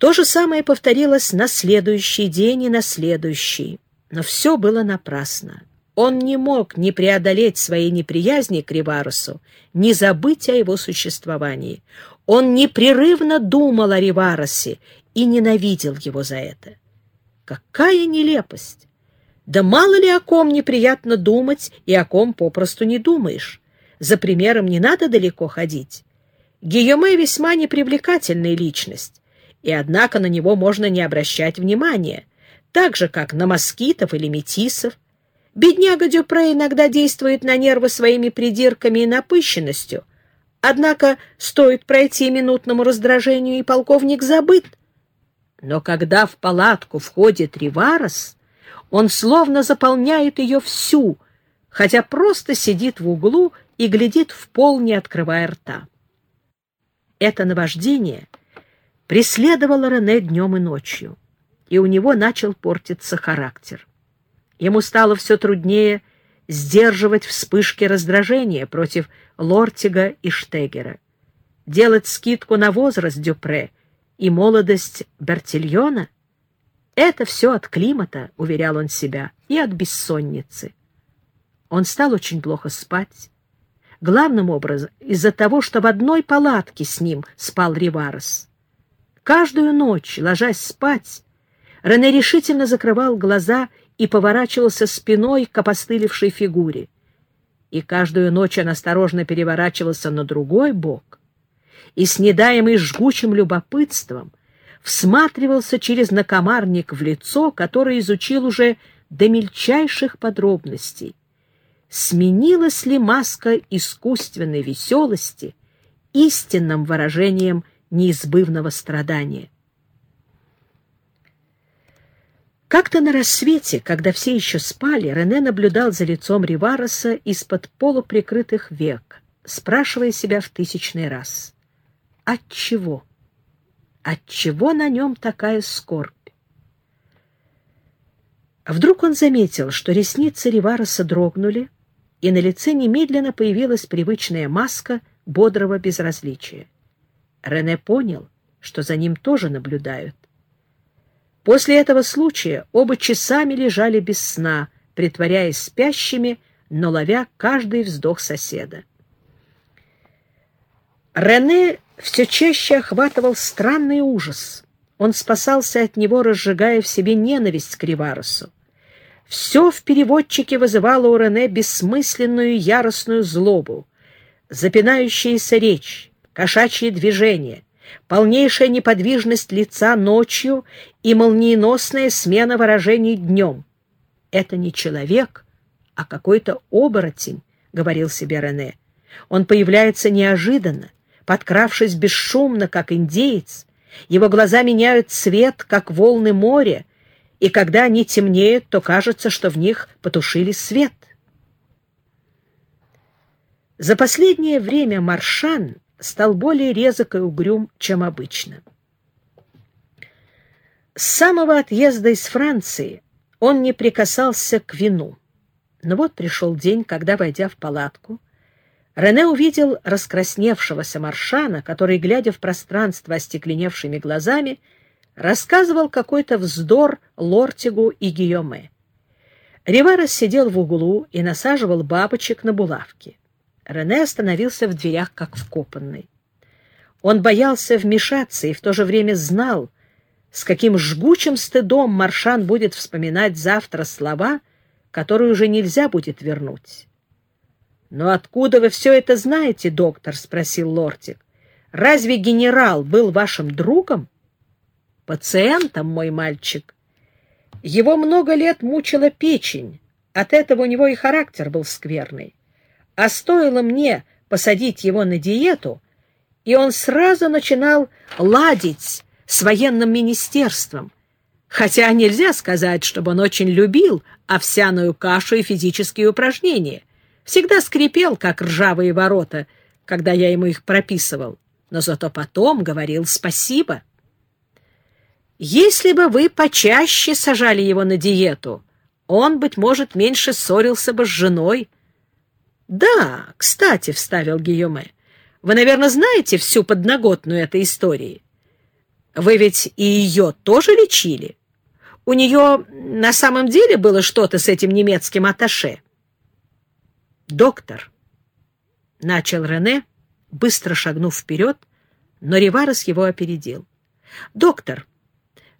То же самое повторилось на следующий день и на следующий, но все было напрасно. Он не мог ни преодолеть своей неприязни к Риварусу, ни забыть о его существовании. Он непрерывно думал о Риваросе и ненавидел его за это. Какая нелепость! Да мало ли о ком неприятно думать и о ком попросту не думаешь. За примером не надо далеко ходить. Гийоме весьма непривлекательная личность, и однако на него можно не обращать внимания, так же, как на москитов или метисов. Бедняга Дюпре иногда действует на нервы своими придирками и напыщенностью, однако стоит пройти минутному раздражению, и полковник забыт. Но когда в палатку входит Риварос, он словно заполняет ее всю, хотя просто сидит в углу и глядит в пол, не открывая рта. Это наваждение преследовало Рене днем и ночью, и у него начал портиться характер. Ему стало все труднее сдерживать вспышки раздражения против Лортига и Штегера, делать скидку на возраст Дюпре и молодость Бертильона — это все от климата, уверял он себя, и от бессонницы. Он стал очень плохо спать. Главным образом из-за того, что в одной палатке с ним спал Риварес. Каждую ночь, ложась спать, Рене решительно закрывал глаза и поворачивался спиной к опостылевшей фигуре. И каждую ночь он осторожно переворачивался на другой бок и, с недаемой жгучим любопытством, всматривался через накомарник в лицо, которое изучил уже до мельчайших подробностей. Сменилась ли маска искусственной веселости истинным выражением неизбывного страдания? Как-то на рассвете, когда все еще спали, Рене наблюдал за лицом Ривароса из-под полуприкрытых век, спрашивая себя в тысячный раз. От чего? Отчего на нем такая скорбь? Вдруг он заметил, что ресницы Ривароса дрогнули, и на лице немедленно появилась привычная маска бодрого безразличия. Рене понял, что за ним тоже наблюдают. После этого случая оба часами лежали без сна, притворяясь спящими, но ловя каждый вздох соседа. Рене все чаще охватывал странный ужас. Он спасался от него, разжигая в себе ненависть к Риварусу. Все в переводчике вызывало у Рене бессмысленную яростную злобу. Запинающаяся речь, кошачьи движения, полнейшая неподвижность лица ночью и молниеносная смена выражений днем. «Это не человек, а какой-то оборотень», — говорил себе Рене. «Он появляется неожиданно, подкравшись бесшумно, как индеец, его глаза меняют цвет, как волны моря, и когда они темнеют, то кажется, что в них потушили свет. За последнее время Маршан стал более резок и угрюм, чем обычно. С самого отъезда из Франции он не прикасался к вину. Но вот пришел день, когда, войдя в палатку, Рене увидел раскрасневшегося Маршана, который, глядя в пространство остекленевшими глазами, рассказывал какой-то вздор Лортигу и Гийоме. Риварес сидел в углу и насаживал бабочек на булавки. Рене остановился в дверях, как вкопанный. Он боялся вмешаться и в то же время знал, с каким жгучим стыдом Маршан будет вспоминать завтра слова, которые уже нельзя будет вернуть. «Но откуда вы все это знаете, доктор?» — спросил Лортик. «Разве генерал был вашим другом?» «Пациентом, мой мальчик. Его много лет мучила печень, от этого у него и характер был скверный. А стоило мне посадить его на диету, и он сразу начинал ладить с военным министерством, хотя нельзя сказать, чтобы он очень любил овсяную кашу и физические упражнения всегда скрипел, как ржавые ворота, когда я ему их прописывал, но зато потом говорил спасибо. Если бы вы почаще сажали его на диету, он, быть может, меньше ссорился бы с женой. — Да, кстати, — вставил Гийоме, — вы, наверное, знаете всю подноготную этой истории. Вы ведь и ее тоже лечили? У нее на самом деле было что-то с этим немецким аташе? Доктор, — начал Рене, быстро шагнув вперед, но Риварес его опередил. Доктор,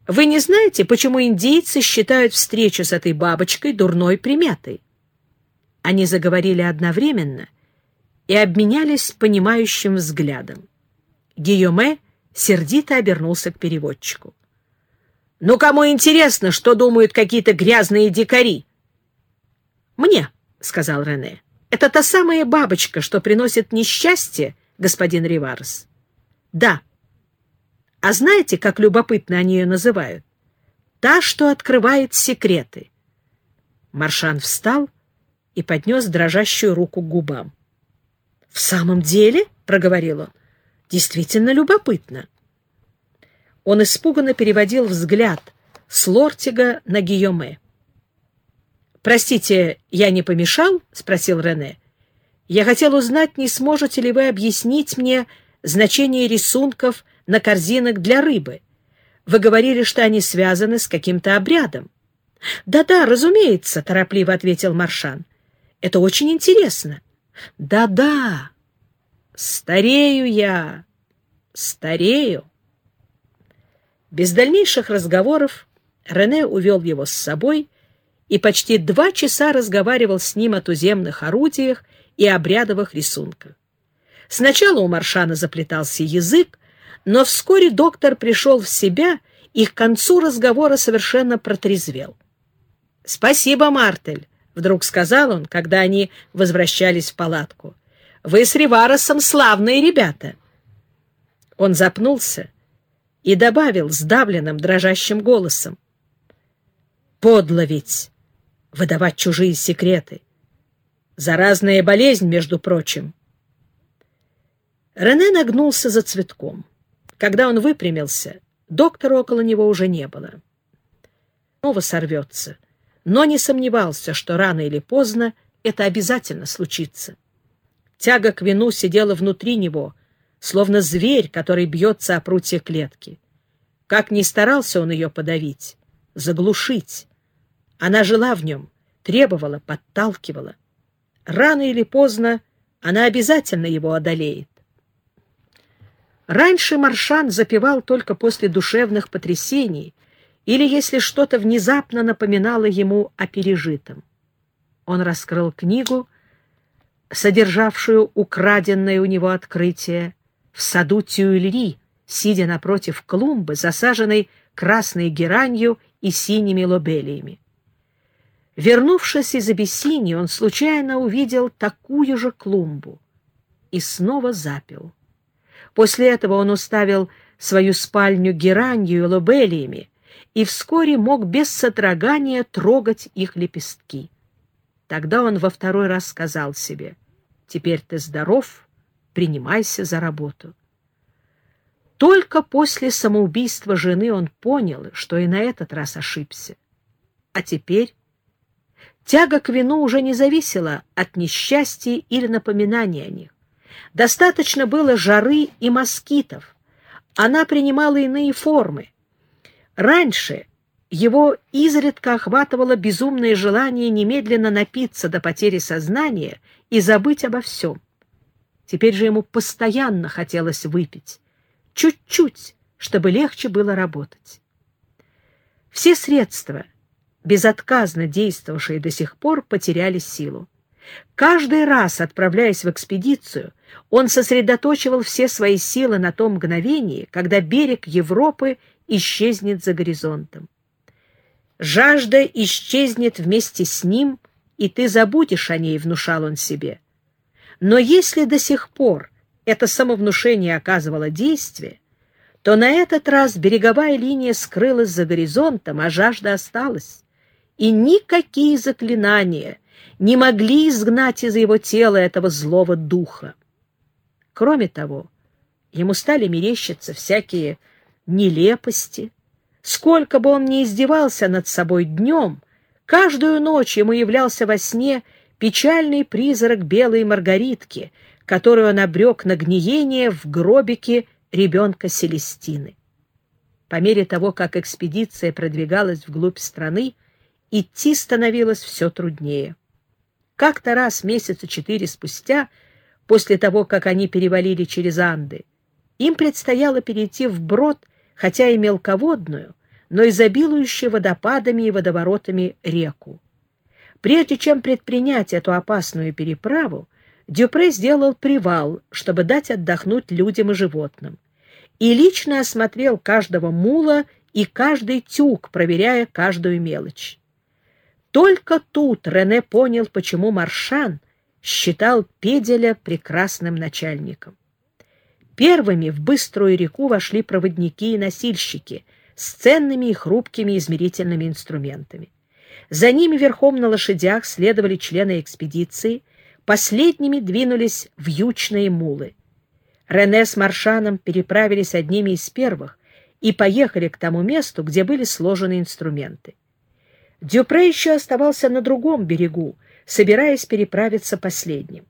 вы не знаете, почему индейцы считают встречу с этой бабочкой дурной приметой? Они заговорили одновременно и обменялись понимающим взглядом. Гийоме сердито обернулся к переводчику. «Ну, кому интересно, что думают какие-то грязные дикари?» «Мне», — сказал Рене. «Это та самая бабочка, что приносит несчастье, господин Риварес?» «Да». «А знаете, как любопытно они ее называют?» «Та, что открывает секреты». Маршан встал и поднес дрожащую руку к губам. «В самом деле?» — проговорил он. «Действительно любопытно». Он испуганно переводил взгляд с Лортига на Гийоме. «Простите, я не помешал?» — спросил Рене. «Я хотел узнать, не сможете ли вы объяснить мне значение рисунков на корзинах для рыбы. Вы говорили, что они связаны с каким-то обрядом». «Да-да, разумеется», — торопливо ответил Маршан. «Это очень интересно». «Да-да, старею я, старею». Без дальнейших разговоров Рене увел его с собой и почти два часа разговаривал с ним о туземных орудиях и обрядовых рисунках. Сначала у Маршана заплетался язык, но вскоре доктор пришел в себя и к концу разговора совершенно протрезвел. — Спасибо, Мартель, — вдруг сказал он, когда они возвращались в палатку. — Вы с Риваросом славные ребята. Он запнулся и добавил сдавленным, дрожащим голосом. «Подло ведь выдавать чужие секреты. Заразная болезнь, между прочим». Рене нагнулся за цветком. Когда он выпрямился, доктора около него уже не было. Снова сорвется, но не сомневался, что рано или поздно это обязательно случится. Тяга к вину сидела внутри него, словно зверь, который бьется о прутья клетки. Как ни старался он ее подавить, заглушить, она жила в нем, требовала, подталкивала. Рано или поздно она обязательно его одолеет. Раньше Маршан запевал только после душевных потрясений или если что-то внезапно напоминало ему о пережитом. Он раскрыл книгу, содержавшую украденное у него открытие, в саду Тюильри, сидя напротив клумбы, засаженной красной геранью и синими лобелиями. Вернувшись из Абиссинии, он случайно увидел такую же клумбу и снова запил. После этого он уставил свою спальню геранью и лобелиями и вскоре мог без содрогания трогать их лепестки. Тогда он во второй раз сказал себе, «Теперь ты здоров, принимайся за работу. Только после самоубийства жены он понял, что и на этот раз ошибся. А теперь тяга к вину уже не зависела от несчастья или напоминания о них. Достаточно было жары и москитов. Она принимала иные формы. Раньше его изредка охватывало безумное желание немедленно напиться до потери сознания и забыть обо всем. Теперь же ему постоянно хотелось выпить. Чуть-чуть, чтобы легче было работать. Все средства, безотказно действовавшие до сих пор, потеряли силу. Каждый раз, отправляясь в экспедицию, он сосредоточивал все свои силы на том мгновении, когда берег Европы исчезнет за горизонтом. Жажда исчезнет вместе с ним, и ты забудешь о ней, внушал он себе. Но если до сих пор это самовнушение оказывало действие, то на этот раз береговая линия скрылась за горизонтом, а жажда осталась. И никакие заклинания не могли изгнать из его тела этого злого духа. Кроме того, ему стали мерещиться всякие нелепости. Сколько бы он ни издевался над собой днем, каждую ночь ему являлся во сне печальный призрак белой маргаритки, которую он обрек на гниение в гробике ребенка Селестины. По мере того, как экспедиция продвигалась вглубь страны, идти становилось все труднее. Как-то раз месяца четыре спустя, после того, как они перевалили через Анды, им предстояло перейти вброд, хотя и мелководную, но изобилующую водопадами и водоворотами реку. Прежде чем предпринять эту опасную переправу, Дюпре сделал привал, чтобы дать отдохнуть людям и животным, и лично осмотрел каждого мула и каждый тюк, проверяя каждую мелочь. Только тут Рене понял, почему Маршан считал Педеля прекрасным начальником. Первыми в быструю реку вошли проводники и носильщики с ценными и хрупкими измерительными инструментами. За ними верхом на лошадях следовали члены экспедиции, последними двинулись вьючные мулы. Рене с Маршаном переправились одними из первых и поехали к тому месту, где были сложены инструменты. Дюпре еще оставался на другом берегу, собираясь переправиться последним.